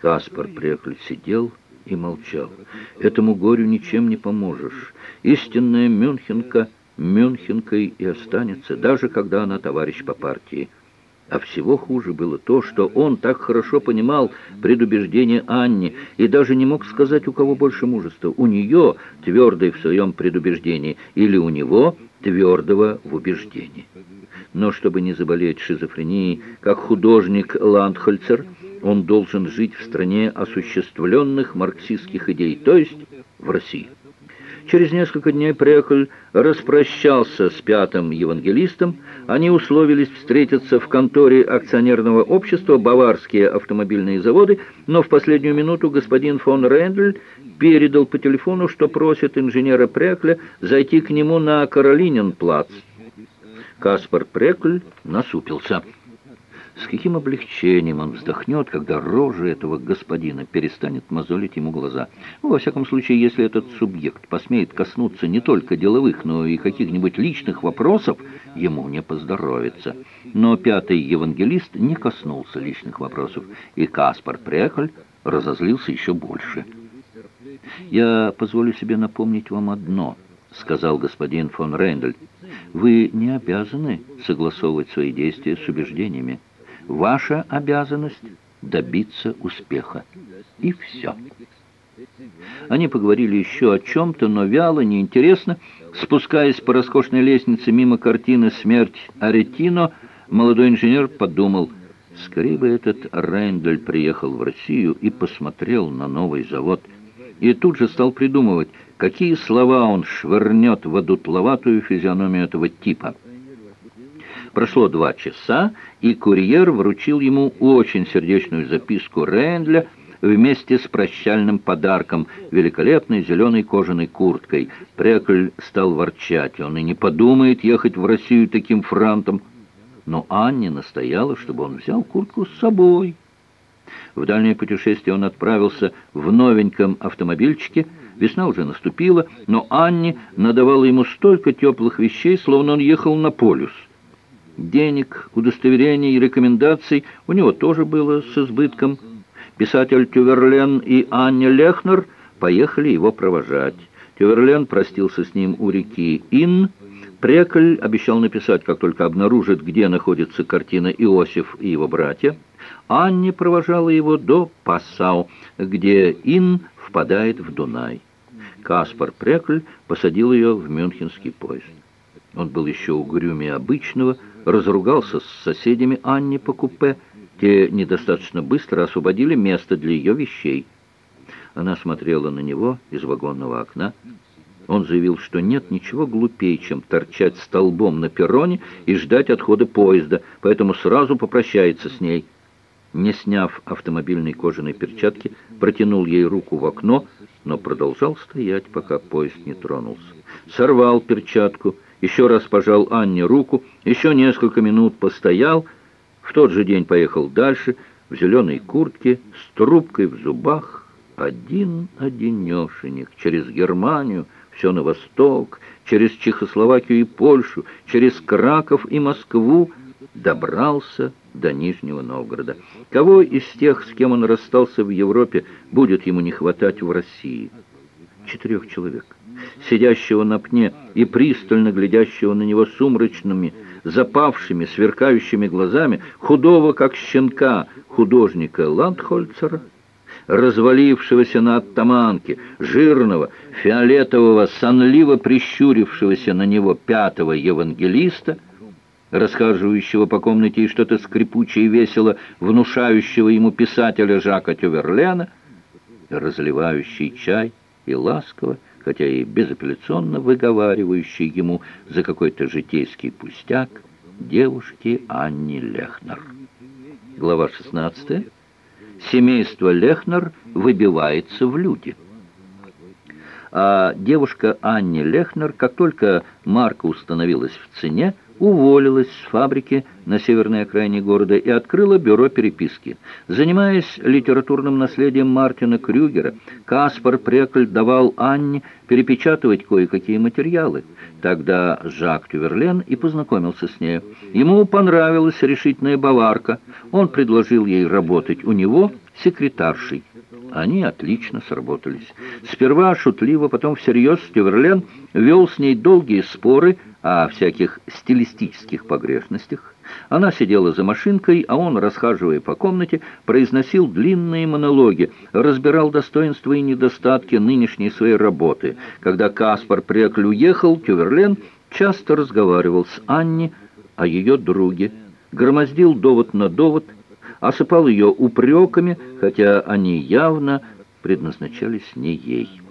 Каспар Прекль сидел и молчал. Этому горю ничем не поможешь. Истинная Мюнхенка Мюнхенкой и останется, даже когда она товарищ по партии. А всего хуже было то, что он так хорошо понимал предубеждение Анни и даже не мог сказать, у кого больше мужества. У нее, твердой в своем предубеждении, или у него, твердого в убеждении. Но чтобы не заболеть шизофренией, как художник Ландхольцер, он должен жить в стране осуществленных марксистских идей, то есть в России. Через несколько дней Преколь распрощался с пятым евангелистом. Они условились встретиться в конторе акционерного общества «Баварские автомобильные заводы», но в последнюю минуту господин фон Рендель передал по телефону, что просит инженера Прекля зайти к нему на Каролиненплац. Каспар Прекль насупился. С каким облегчением он вздохнет, когда рожа этого господина перестанет мозолить ему глаза. Ну, во всяком случае, если этот субъект посмеет коснуться не только деловых, но и каких-нибудь личных вопросов, ему не поздоровится. Но пятый евангелист не коснулся личных вопросов, и Каспар Прехоль разозлился еще больше. «Я позволю себе напомнить вам одно», — сказал господин фон Рейндель. «Вы не обязаны согласовывать свои действия с убеждениями». Ваша обязанность — добиться успеха. И все. Они поговорили еще о чем-то, но вяло, неинтересно. Спускаясь по роскошной лестнице мимо картины «Смерть Аретино», молодой инженер подумал, скорее бы этот Рейндель приехал в Россию и посмотрел на новый завод. И тут же стал придумывать, какие слова он швырнет в одутловатую физиономию этого типа. Прошло два часа, и курьер вручил ему очень сердечную записку Рейндля вместе с прощальным подарком, великолепной зеленой кожаной курткой. Прекль стал ворчать, он и не подумает ехать в Россию таким франтом. Но Анне настояла, чтобы он взял куртку с собой. В дальнее путешествие он отправился в новеньком автомобильчике. Весна уже наступила, но Анне надавала ему столько теплых вещей, словно он ехал на полюс. Денег, удостоверений и рекомендаций у него тоже было с избытком. Писатель Тюверлен и Анне Лехнер поехали его провожать. Тюверлен простился с ним у реки Ин. Прекль обещал написать, как только обнаружит, где находится картина «Иосиф и его братья». Анне провожала его до Пассау, где Ин впадает в Дунай. Каспар Прекль посадил ее в мюнхенский поезд. Он был еще угрюмее обычного, разругался с соседями Анни по купе. Те недостаточно быстро освободили место для ее вещей. Она смотрела на него из вагонного окна. Он заявил, что нет ничего глупее, чем торчать столбом на перроне и ждать отхода поезда, поэтому сразу попрощается с ней. Не сняв автомобильной кожаной перчатки, протянул ей руку в окно, но продолжал стоять, пока поезд не тронулся. Сорвал перчатку еще раз пожал Анне руку, еще несколько минут постоял, в тот же день поехал дальше, в зеленой куртке, с трубкой в зубах, один-одинешенек, через Германию, все на восток, через Чехословакию и Польшу, через Краков и Москву, добрался до Нижнего Новгорода. Кого из тех, с кем он расстался в Европе, будет ему не хватать в России? Четырех человек сидящего на пне и пристально глядящего на него сумрачными, запавшими, сверкающими глазами, худого, как щенка, художника Ландхольцера, развалившегося на оттаманке, жирного, фиолетового, сонливо прищурившегося на него пятого евангелиста, расхаживающего по комнате и что-то скрипучее и весело внушающего ему писателя Жака Тюверлена, разливающий чай и ласково, хотя и безапелляционно выговаривающий ему за какой-то житейский пустяк девушки Анни Лехнер. Глава 16. Семейство Лехнер выбивается в люди. А девушка Анни Лехнер, как только марка установилась в цене, уволилась с фабрики на северной окраине города и открыла бюро переписки. Занимаясь литературным наследием Мартина Крюгера, Каспар Прекль давал Анне перепечатывать кое-какие материалы. Тогда Жак Тюверлен и познакомился с ней. Ему понравилась решительная баварка. Он предложил ей работать у него секретаршей. Они отлично сработались. Сперва шутливо, потом всерьез Тюверлен вел с ней долгие споры о всяких стилистических погрешностях. Она сидела за машинкой, а он, расхаживая по комнате, произносил длинные монологи, разбирал достоинства и недостатки нынешней своей работы. Когда Каспар Прекль уехал, Тюверлен часто разговаривал с Анни о ее друге, громоздил довод на довод, осыпал ее упреками, хотя они явно предназначались не ей.